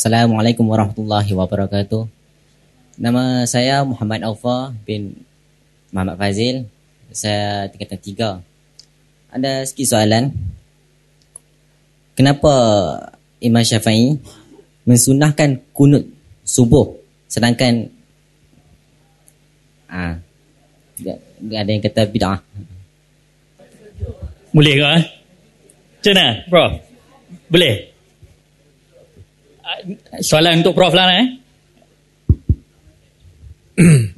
Assalamualaikum warahmatullahi wabarakatuh. Nama saya Muhammad Alfa bin Muhammad Fazil. Saya tingkatan tiga. Ada sikit soalan. Kenapa Imam Syafi'i mensunahkan kunut subuh sedangkan ah ada yang kata bid'ah. Boleh ke? Eh? Mana, Prof? Boleh? Soalan untuk Prof lah eh?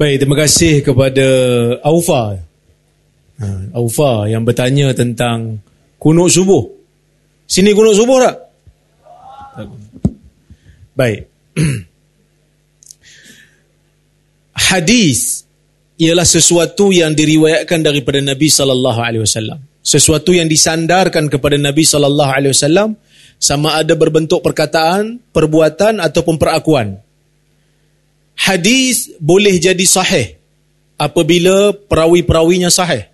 Baik, terima kasih kepada Aufa. Ha, Aufa yang bertanya tentang kunut subuh. Sini kunut subuh tak? Baik. Hadis ialah sesuatu yang diriwayatkan daripada Nabi sallallahu alaihi wasallam. Sesuatu yang disandarkan kepada Nabi sallallahu alaihi wasallam sama ada berbentuk perkataan, perbuatan ataupun perakuan. Hadis boleh jadi sahih apabila perawi-perawinya sahih.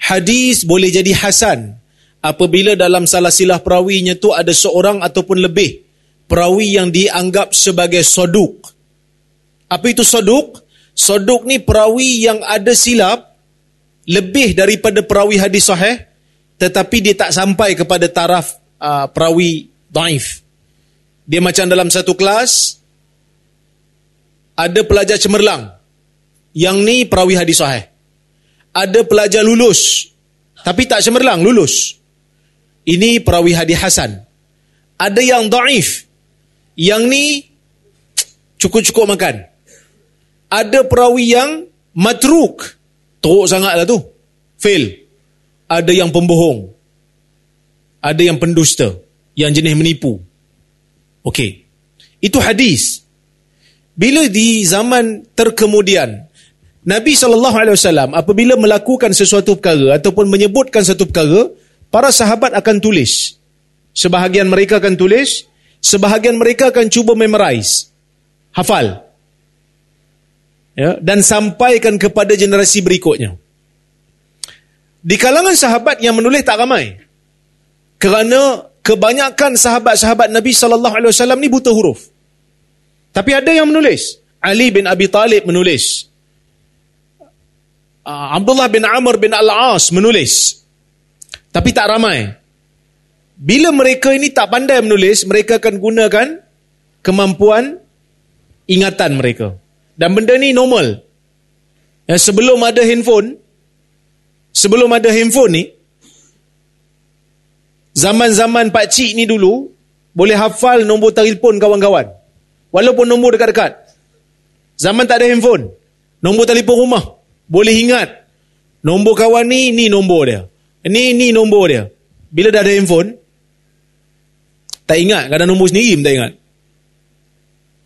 Hadis boleh jadi hasan apabila dalam salah silah perawinya tu ada seorang ataupun lebih perawi yang dianggap sebagai soduk. Apa itu soduk? Soduk ni perawi yang ada silap lebih daripada perawi hadis sahih tetapi dia tak sampai kepada taraf uh, perawi daif. Dia macam dalam satu kelas ada pelajar cemerlang. Yang ni perawi hadis sahih. Ada pelajar lulus tapi tak cemerlang, lulus. Ini perawi hadis hasan. Ada yang daif. Yang ni cukup-cukup makan. Ada perawi yang matruk. Teruk sangatlah tu. Fail. Ada yang pembohong. Ada yang pendusta. Yang jenis menipu. Okey. Itu hadis. Bila di zaman terkemudian Nabi SAW apabila melakukan sesuatu perkara ataupun menyebutkan satu perkara, para sahabat akan tulis. Sebahagian mereka akan tulis, sebahagian mereka akan cuba memorize. Hafal. Ya, dan sampaikan kepada generasi berikutnya. Di kalangan sahabat yang menulis tak ramai. Kerana kebanyakan sahabat-sahabat Nabi sallallahu alaihi wasallam ni buta huruf. Tapi ada yang menulis. Ali bin Abi Talib menulis. Uh, Abdullah bin Amr bin Al-As menulis. Tapi tak ramai. Bila mereka ini tak pandai menulis, mereka akan gunakan kemampuan ingatan mereka. Dan benda ni normal. Ya, sebelum ada handphone, sebelum ada handphone ni, zaman-zaman Pak Cik ni dulu, boleh hafal nombor telefon kawan-kawan. Walaupun nombor dekat-dekat. Zaman tak ada handphone. Nombor telefon rumah. Boleh ingat. Nombor kawan ni, ni nombor dia. Ni, ni nombor dia. Bila dah ada handphone, tak ingat. Kadang nombor sendiri pun tak ingat.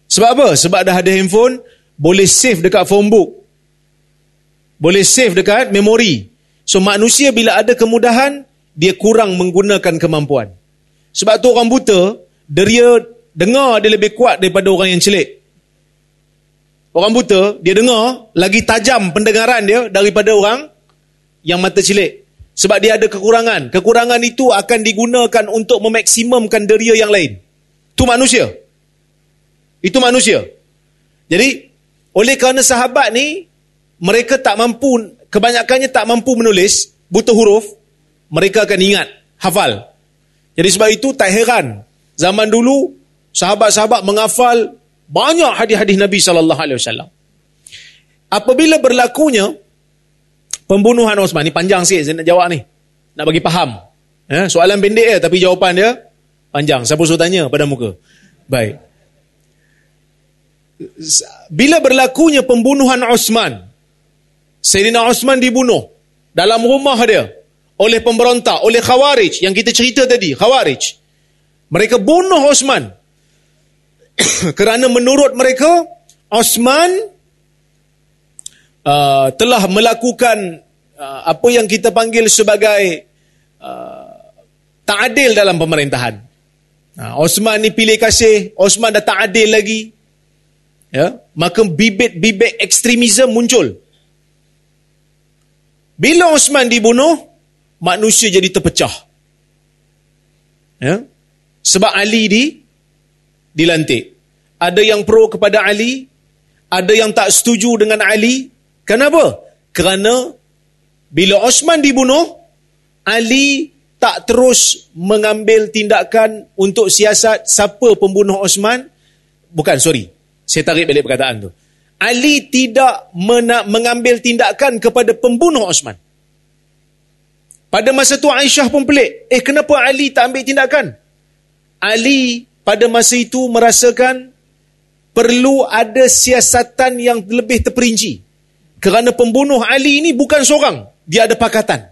Sebab apa? Sebab dah ada handphone, boleh save dekat phone book. Boleh save dekat memori. So manusia bila ada kemudahan, dia kurang menggunakan kemampuan. Sebab tu orang buta, dia dengar dia lebih kuat daripada orang yang celik. Orang buta, dia dengar lagi tajam pendengaran dia daripada orang yang mata celik. Sebab dia ada kekurangan. Kekurangan itu akan digunakan untuk memaksimumkan deria yang lain. Itu manusia. Itu manusia. Jadi, oleh kerana sahabat ni, mereka tak mampu, kebanyakannya tak mampu menulis, buta huruf, mereka akan ingat, hafal. Jadi sebab itu tak heran. Zaman dulu, sahabat-sahabat menghafal banyak hadis-hadis Nabi sallallahu alaihi wasallam. Apabila berlakunya pembunuhan Osman ni panjang sikit saya nak jawab ni. Nak bagi faham. Eh, soalan pendek ya tapi jawapan dia panjang. Siapa suruh tanya pada muka? Baik. Bila berlakunya pembunuhan Osman, Sayyidina Osman dibunuh dalam rumah dia oleh pemberontak, oleh Khawarij yang kita cerita tadi, Khawarij. Mereka bunuh Osman kerana menurut mereka Osman uh, telah melakukan uh, apa yang kita panggil sebagai uh, tak adil dalam pemerintahan. Uh, Osman ni pilih kasih, Osman dah tak adil lagi. Ya, maka bibit-bibit ekstremisme muncul. Bila Osman dibunuh, manusia jadi terpecah. Ya. Sebab Ali di dilantik. Ada yang pro kepada Ali, ada yang tak setuju dengan Ali. Kenapa? Kerana bila Osman dibunuh, Ali tak terus mengambil tindakan untuk siasat siapa pembunuh Osman. Bukan, sorry. Saya tarik balik perkataan tu. Ali tidak mengambil tindakan kepada pembunuh Osman. Pada masa tu Aisyah pun pelik. Eh kenapa Ali tak ambil tindakan? Ali pada masa itu merasakan perlu ada siasatan yang lebih terperinci. Kerana pembunuh Ali ini bukan seorang. Dia ada pakatan.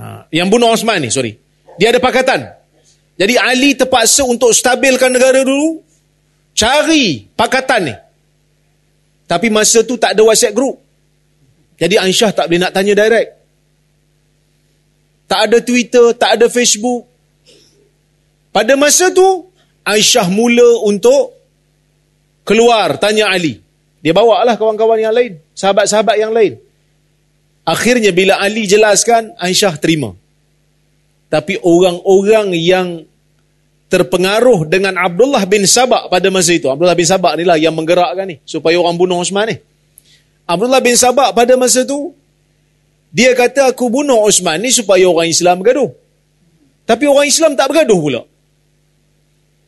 Ha, yang bunuh Osman ni, sorry. Dia ada pakatan. Jadi Ali terpaksa untuk stabilkan negara dulu, cari pakatan ni. Tapi masa tu tak ada WhatsApp group. Jadi Aisyah tak boleh nak tanya direct. Tak ada Twitter, tak ada Facebook. Pada masa tu, Aisyah mula untuk keluar tanya Ali. Dia bawa lah kawan-kawan yang lain, sahabat-sahabat yang lain. Akhirnya bila Ali jelaskan, Aisyah terima. Tapi orang-orang yang terpengaruh dengan Abdullah bin Sabak pada masa itu. Abdullah bin Sabak ni lah yang menggerakkan ni. Supaya orang bunuh Osman ni. Abdullah bin Sabak pada masa itu, dia kata aku bunuh Osman ni supaya orang Islam bergaduh. Tapi orang Islam tak bergaduh pula.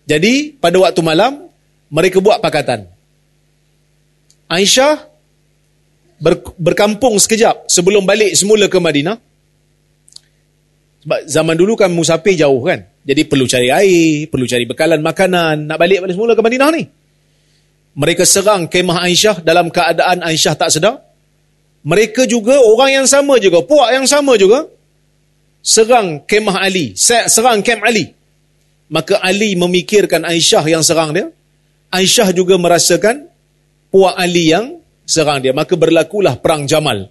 Jadi pada waktu malam, mereka buat pakatan. Aisyah ber, berkampung sekejap sebelum balik semula ke Madinah. Sebab zaman dulu kan musafir jauh kan. Jadi perlu cari air, perlu cari bekalan makanan, nak balik balik semula ke Madinah ni. Mereka serang kemah Aisyah dalam keadaan Aisyah tak sedar. Mereka juga orang yang sama juga, puak yang sama juga serang kemah Ali, serang kem Ali. Maka Ali memikirkan Aisyah yang serang dia. Aisyah juga merasakan puak Ali yang serang dia. Maka berlakulah perang Jamal.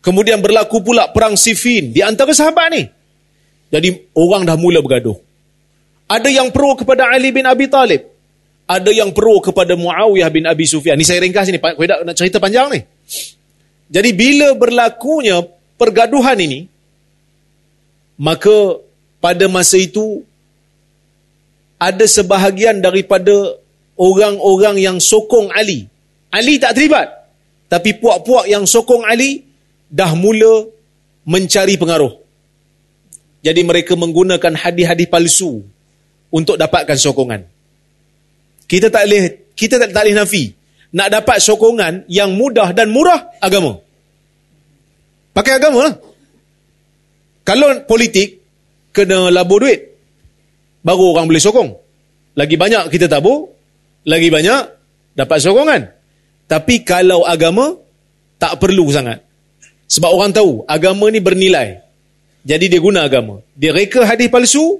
Kemudian berlaku pula perang Siffin di antara sahabat ni. Jadi orang dah mula bergaduh. Ada yang pro kepada Ali bin Abi Talib. Ada yang pro kepada Muawiyah bin Abi Sufyan. Ni saya ringkas ni, Pak nak cerita panjang ni. Jadi bila berlakunya pergaduhan ini, maka pada masa itu ada sebahagian daripada orang-orang yang sokong Ali Ali tak terlibat. Tapi puak-puak yang sokong Ali dah mula mencari pengaruh. Jadi mereka menggunakan hadis-hadis palsu untuk dapatkan sokongan. Kita tak boleh kita tak, tak boleh nafi nak dapat sokongan yang mudah dan murah agama. Pakai agama lah. Kalau politik kena labur duit baru orang boleh sokong. Lagi banyak kita tabur, lagi banyak dapat sokongan. Tapi kalau agama, tak perlu sangat. Sebab orang tahu, agama ni bernilai. Jadi dia guna agama. Dia reka hadis palsu,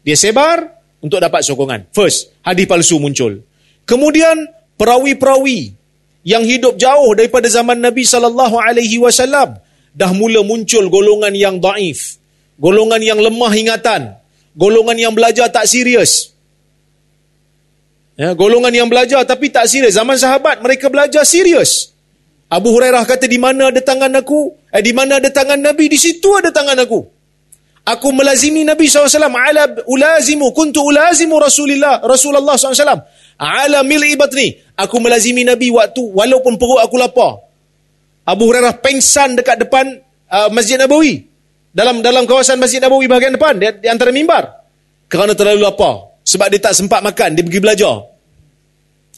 dia sebar untuk dapat sokongan. First, hadis palsu muncul. Kemudian, perawi-perawi yang hidup jauh daripada zaman Nabi sallallahu alaihi wasallam dah mula muncul golongan yang daif, golongan yang lemah ingatan, golongan yang belajar tak serius. Ya, golongan yang belajar tapi tak serius. Zaman sahabat mereka belajar serius. Abu Hurairah kata di mana ada tangan aku? Eh, di mana ada tangan Nabi? Di situ ada tangan aku. Aku melazimi Nabi SAW. Ala ulazimu. Kuntu ulazimu Rasulullah. Rasulullah SAW. Ala mil'i batni. Aku melazimi Nabi waktu walaupun perut aku lapar. Abu Hurairah pengsan dekat depan uh, Masjid Nabawi. Dalam dalam kawasan Masjid Nabawi bahagian depan. Di, di antara mimbar. Kerana terlalu lapar. Sebab dia tak sempat makan, dia pergi belajar.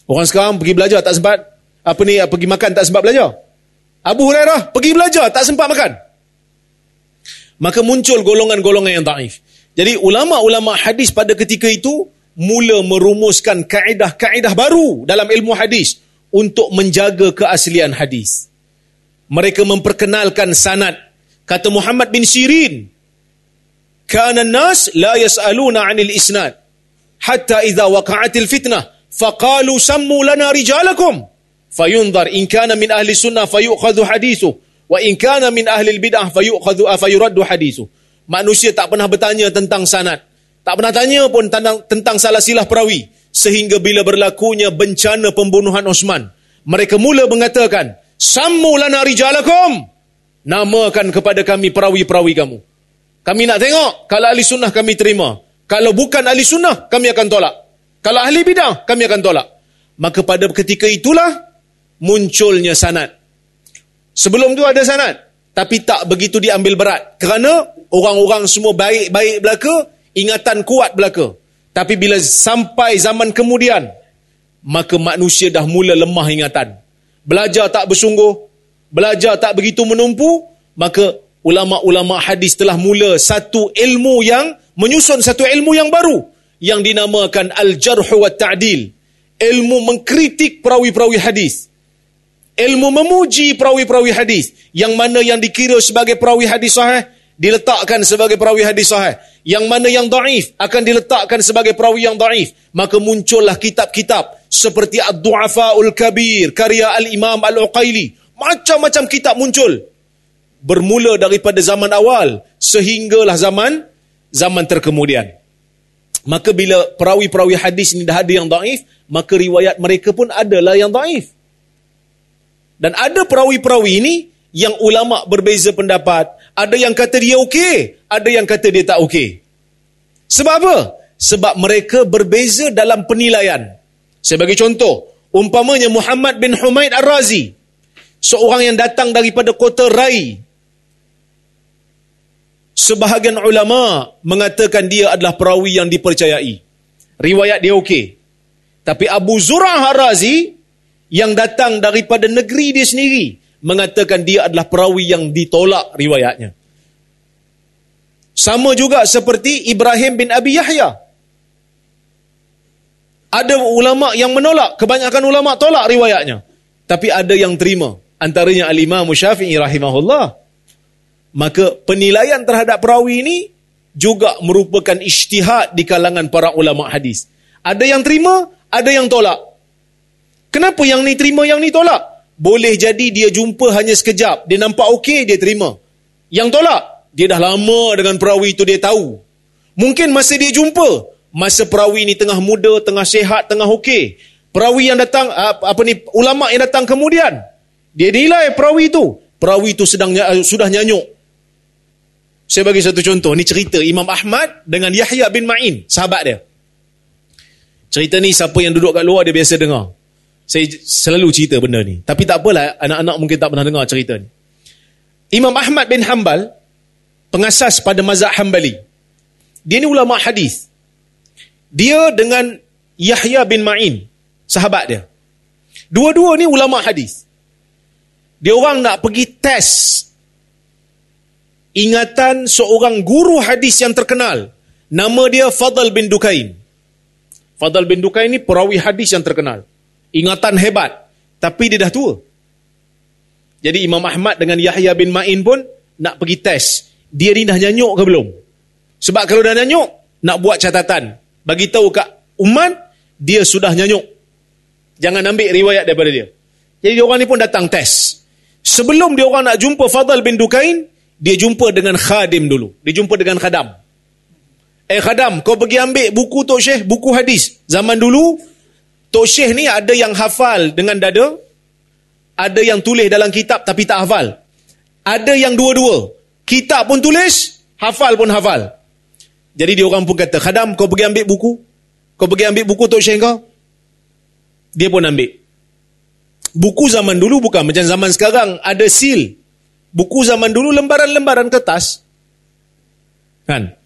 Orang sekarang pergi belajar tak sempat apa ni pergi makan tak sempat belajar. Abu Hurairah pergi belajar tak sempat makan. Maka muncul golongan-golongan yang taif. Jadi ulama-ulama hadis pada ketika itu mula merumuskan kaedah-kaedah baru dalam ilmu hadis untuk menjaga keaslian hadis. Mereka memperkenalkan sanad. Kata Muhammad bin Sirin, "Kana nas la yas'aluna 'anil isnad." hatta idza waqa'atil fitnah faqalu sammu lana rijalakum fayunzar in kana min ahli sunnah fayu'khadhu hadithu wa in kana min ahli bidah fayu'khadhu fayuraddu hadithu manusia tak pernah bertanya tentang sanad tak pernah tanya pun tentang, tentang salah silah perawi sehingga bila berlakunya bencana pembunuhan Osman mereka mula mengatakan sammu lana rijalakum namakan kepada kami perawi-perawi kamu Kami nak tengok kalau ahli sunnah kami terima. Kalau bukan ahli sunnah, kami akan tolak. Kalau ahli bidah, kami akan tolak. Maka pada ketika itulah munculnya sanad. Sebelum tu ada sanad, tapi tak begitu diambil berat. Kerana orang-orang semua baik-baik belaka, ingatan kuat belaka. Tapi bila sampai zaman kemudian, maka manusia dah mula lemah ingatan. Belajar tak bersungguh, belajar tak begitu menumpu, maka ulama-ulama hadis telah mula satu ilmu yang menyusun satu ilmu yang baru yang dinamakan al-jarh wa ta'dil. Ilmu mengkritik perawi-perawi hadis ilmu memuji perawi-perawi hadis yang mana yang dikira sebagai perawi hadis sahih diletakkan sebagai perawi hadis sahih yang mana yang daif akan diletakkan sebagai perawi yang daif. Maka muncullah kitab-kitab seperti Ad-Du'afaul Kabir karya Al-Imam Al-Uqaili macam-macam kitab muncul. Bermula daripada zaman awal sehinggalah zaman zaman terkemudian. Maka bila perawi-perawi hadis ini dah ada yang daif maka riwayat mereka pun adalah yang daif. Dan ada perawi-perawi ini yang ulama berbeza pendapat. Ada yang kata dia okey, ada yang kata dia tak okey. Sebab apa? Sebab mereka berbeza dalam penilaian. Sebagai contoh, umpamanya Muhammad bin Humaid Ar-Razi, seorang yang datang daripada kota Rai. Sebahagian ulama mengatakan dia adalah perawi yang dipercayai. Riwayat dia okey. Tapi Abu Zurah Ar-Razi yang datang daripada negeri dia sendiri mengatakan dia adalah perawi yang ditolak riwayatnya. Sama juga seperti Ibrahim bin Abi Yahya. Ada ulama yang menolak, kebanyakan ulama tolak riwayatnya. Tapi ada yang terima, antaranya Al-Imam Syafi'i rahimahullah. Maka penilaian terhadap perawi ini juga merupakan ijtihad di kalangan para ulama hadis. Ada yang terima, ada yang tolak. Kenapa yang ni terima, yang ni tolak? Boleh jadi dia jumpa hanya sekejap. Dia nampak okey, dia terima. Yang tolak, dia dah lama dengan perawi itu dia tahu. Mungkin masa dia jumpa, masa perawi ni tengah muda, tengah sehat, tengah okey. Perawi yang datang, apa ni, ulama yang datang kemudian, dia nilai perawi itu. Perawi itu sedang sudah nyanyuk. Saya bagi satu contoh. Ni cerita Imam Ahmad dengan Yahya bin Ma'in, sahabat dia. Cerita ni siapa yang duduk kat luar dia biasa dengar. Saya selalu cerita benda ni. Tapi tak apalah, anak-anak mungkin tak pernah dengar cerita ni. Imam Ahmad bin Hanbal, pengasas pada mazhab Hanbali. Dia ni ulama hadis. Dia dengan Yahya bin Ma'in, sahabat dia. Dua-dua ni ulama hadis. Dia orang nak pergi tes ingatan seorang guru hadis yang terkenal. Nama dia Fadl bin Dukain. Fadl bin Dukain ni perawi hadis yang terkenal ingatan hebat. Tapi dia dah tua. Jadi Imam Ahmad dengan Yahya bin Ma'in pun nak pergi tes dia ni dah nyanyuk ke belum? Sebab kalau dah nyanyuk nak buat catatan. Bagi tahu kat umat dia sudah nyanyuk. Jangan ambil riwayat daripada dia. Jadi dia orang ni pun datang tes sebelum dia orang nak jumpa Fadl bin Dukain dia jumpa dengan khadim dulu. Dia jumpa dengan khadam. Eh khadam kau pergi ambil buku Tok Syekh buku hadis. Zaman dulu Tok Syekh ni ada yang hafal dengan dada, ada yang tulis dalam kitab tapi tak hafal. Ada yang dua-dua. Kitab pun tulis, hafal pun hafal. Jadi dia orang pun kata, Khadam kau pergi ambil buku. Kau pergi ambil buku Tok Syekh kau. Dia pun ambil. Buku zaman dulu bukan macam zaman sekarang, ada seal. Buku zaman dulu lembaran-lembaran kertas. Kan?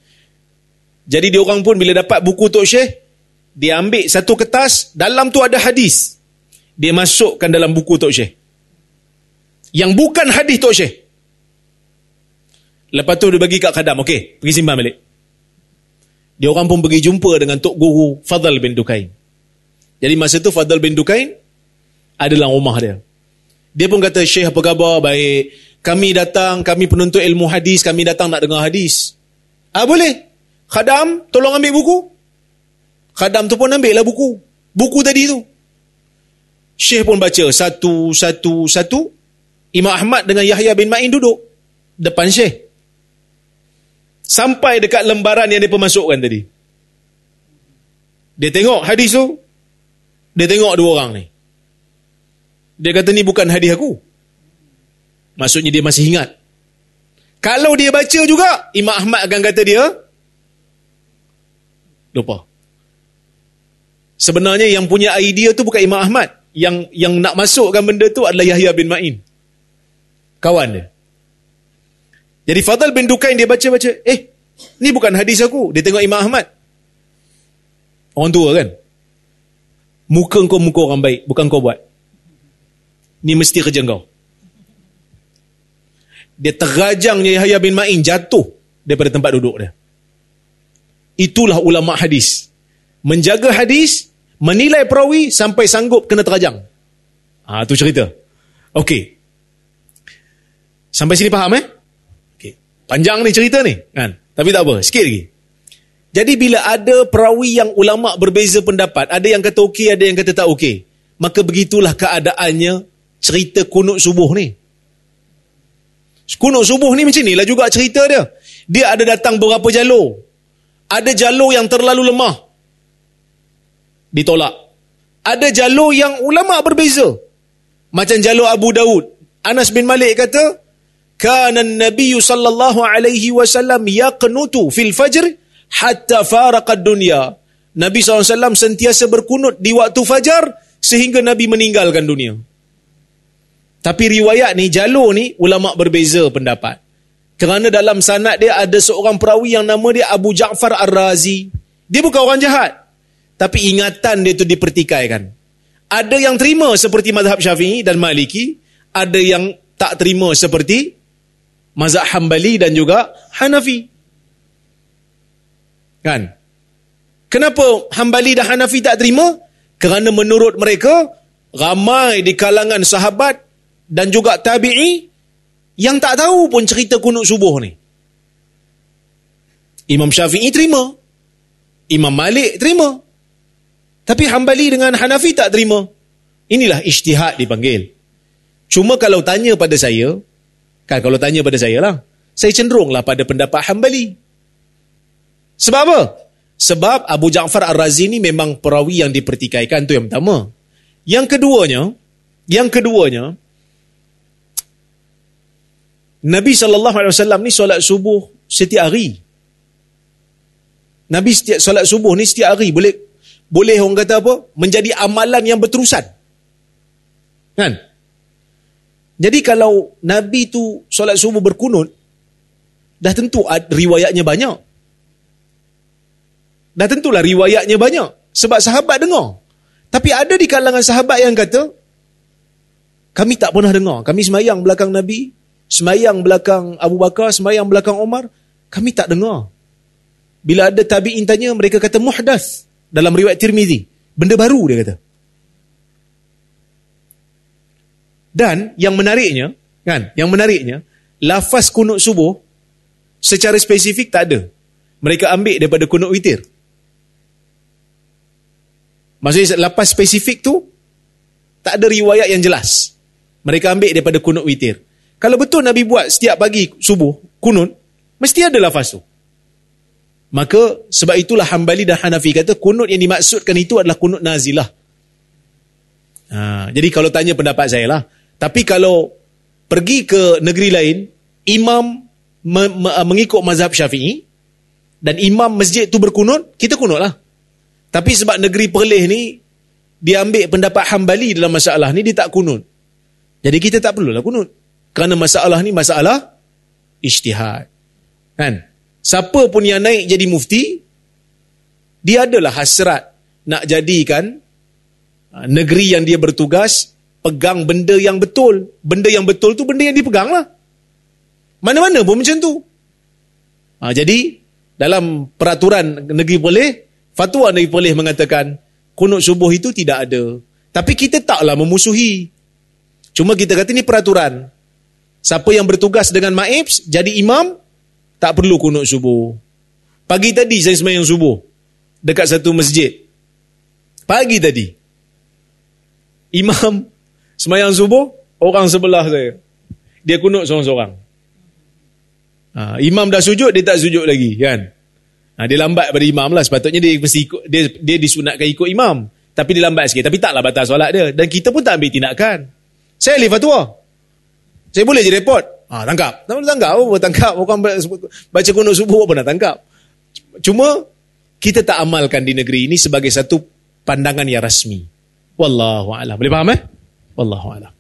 Jadi dia orang pun bila dapat buku Tok Syekh, dia ambil satu kertas, dalam tu ada hadis. Dia masukkan dalam buku Tok Syekh. Yang bukan hadis Tok Syekh. Lepas tu dia bagi kat khadam, okey, pergi simpan balik. Dia orang pun pergi jumpa dengan Tok Guru Fadl bin Dukain. Jadi masa tu Fadl bin Dukain ada dalam rumah dia. Dia pun kata, Syekh apa khabar? Baik. Kami datang, kami penuntut ilmu hadis, kami datang nak dengar hadis. Ah boleh? Khadam, tolong ambil buku. Khadam tu pun ambil lah buku. Buku tadi tu. Syekh pun baca satu, satu, satu. Imam Ahmad dengan Yahya bin Ma'in duduk. Depan Syekh. Sampai dekat lembaran yang dia pemasukkan tadi. Dia tengok hadis tu. Dia tengok dua orang ni. Dia kata ni bukan hadis aku. Maksudnya dia masih ingat. Kalau dia baca juga, Imam Ahmad akan kata dia lupa. Sebenarnya yang punya idea tu bukan Imam Ahmad. Yang yang nak masukkan benda tu adalah Yahya bin Ma'in. Kawan dia. Jadi Fadal bin Dukain dia baca-baca, eh, ni bukan hadis aku. Dia tengok Imam Ahmad. Orang tua kan? Muka kau muka orang baik, bukan kau buat. Ni mesti kerja kau. Dia terajang Yahya bin Ma'in jatuh daripada tempat duduk dia. Itulah ulama hadis. Menjaga hadis, menilai perawi sampai sanggup kena terajang. Ah, tu cerita. Okey. Sampai sini faham eh? Okey. Panjang ni cerita ni, kan? Tapi tak apa, sikit lagi. Jadi bila ada perawi yang ulama berbeza pendapat, ada yang kata okey, ada yang kata tak okey, maka begitulah keadaannya cerita kunut subuh ni. Kunut subuh ni macam inilah juga cerita dia. Dia ada datang beberapa jalur. Ada jalur yang terlalu lemah. Ditolak. Ada jalur yang ulama berbeza. Macam jalur Abu Daud. Anas bin Malik kata, "Kana an-nabiy sallallahu alaihi wasallam yaqnutu fil fajr hatta faraqa ad-dunya." Nabi SAW sentiasa berkunut di waktu fajar sehingga Nabi meninggalkan dunia. Tapi riwayat ni, jalur ni, ulama berbeza pendapat. Kerana dalam sanad dia ada seorang perawi yang nama dia Abu Ja'far Ar-Razi. Dia bukan orang jahat. Tapi ingatan dia tu dipertikaikan. Ada yang terima seperti mazhab syafi'i dan maliki. Ada yang tak terima seperti mazhab hambali dan juga hanafi. Kan? Kenapa hambali dan hanafi tak terima? Kerana menurut mereka, ramai di kalangan sahabat dan juga tabi'i yang tak tahu pun cerita kunut subuh ni. Imam Syafi'i terima. Imam Malik terima. Tapi Hambali dengan Hanafi tak terima. Inilah ijtihad dipanggil. Cuma kalau tanya pada saya, kan kalau tanya pada saya lah, saya cenderunglah pada pendapat Hambali. Sebab apa? Sebab Abu Ja'far Ar-Razi ni memang perawi yang dipertikaikan tu yang pertama. Yang keduanya, yang keduanya, Nabi SAW ni solat subuh setiap hari. Nabi setiap solat subuh ni setiap hari. Boleh boleh orang kata apa? Menjadi amalan yang berterusan. Kan? Jadi kalau Nabi tu solat subuh berkunut, dah tentu riwayatnya banyak. Dah tentulah riwayatnya banyak. Sebab sahabat dengar. Tapi ada di kalangan sahabat yang kata, kami tak pernah dengar. Kami semayang belakang Nabi, semayang belakang Abu Bakar, semayang belakang Umar, kami tak dengar. Bila ada tabi'in tanya, mereka kata muhdas dalam riwayat Tirmizi. Benda baru dia kata. Dan yang menariknya, kan, yang menariknya, lafaz kunut subuh secara spesifik tak ada. Mereka ambil daripada kunut witir. Maksudnya lafaz spesifik tu tak ada riwayat yang jelas. Mereka ambil daripada kunut witir. Kalau betul Nabi buat setiap pagi subuh, kunut, mesti ada lafaz tu. Maka sebab itulah Hambali dan Hanafi kata kunut yang dimaksudkan itu adalah kunut nazilah. Ha, jadi kalau tanya pendapat saya lah. Tapi kalau pergi ke negeri lain, imam me, me, mengikut mazhab syafi'i dan imam masjid tu berkunut, kita kunut lah. Tapi sebab negeri perleh ni, dia ambil pendapat Hambali dalam masalah ni, dia tak kunut. Jadi kita tak perlulah kunut. Kerana masalah ni masalah ijtihad. Kan? Siapa pun yang naik jadi mufti, dia adalah hasrat nak jadikan ha, negeri yang dia bertugas pegang benda yang betul. Benda yang betul tu benda yang dipegang lah. Mana-mana pun macam tu. Ha, jadi, dalam peraturan negeri boleh, fatwa negeri boleh mengatakan kunut subuh itu tidak ada. Tapi kita taklah memusuhi. Cuma kita kata ni peraturan. Siapa yang bertugas dengan maibs, jadi imam, tak perlu kunut subuh. Pagi tadi saya semayang subuh. Dekat satu masjid. Pagi tadi. Imam semayang subuh, orang sebelah saya. Dia kunut seorang-seorang. Ha, imam dah sujud, dia tak sujud lagi. kan? Ha, dia lambat pada imam lah. Sepatutnya dia mesti ikut, dia, dia disunatkan ikut imam. Tapi dia lambat sikit. Tapi taklah batal solat dia. Dan kita pun tak ambil tindakan. Saya alih fatwa. Saya boleh je report. Ah, tangkap. Tak tangkap. Apa tangkap? Orang baca kunut subuh apa nak tangkap? Cuma kita tak amalkan di negeri ini sebagai satu pandangan yang rasmi. Wallahu a'lam. Boleh faham eh? Wallahu a'lam.